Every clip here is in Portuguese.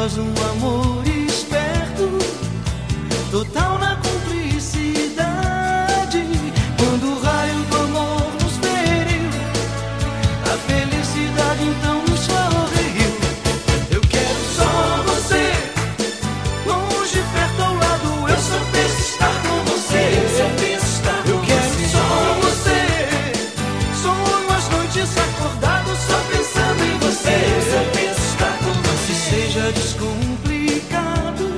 nós um amor esperto, total. seja descomplicado.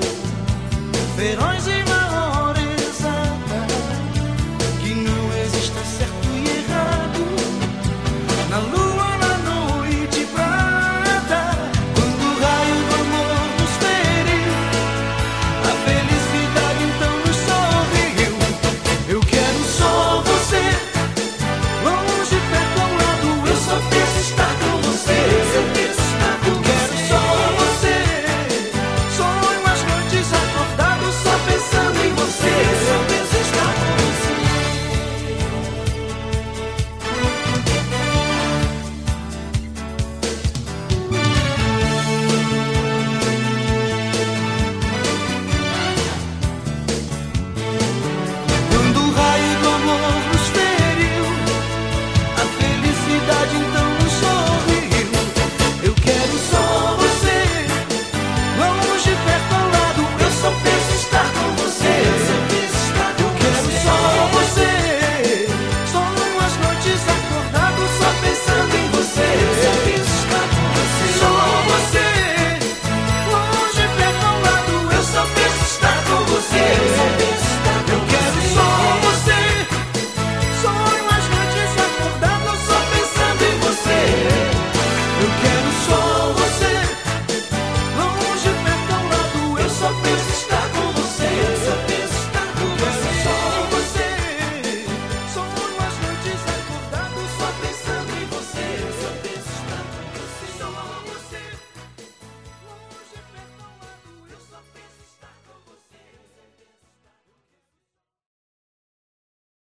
Verão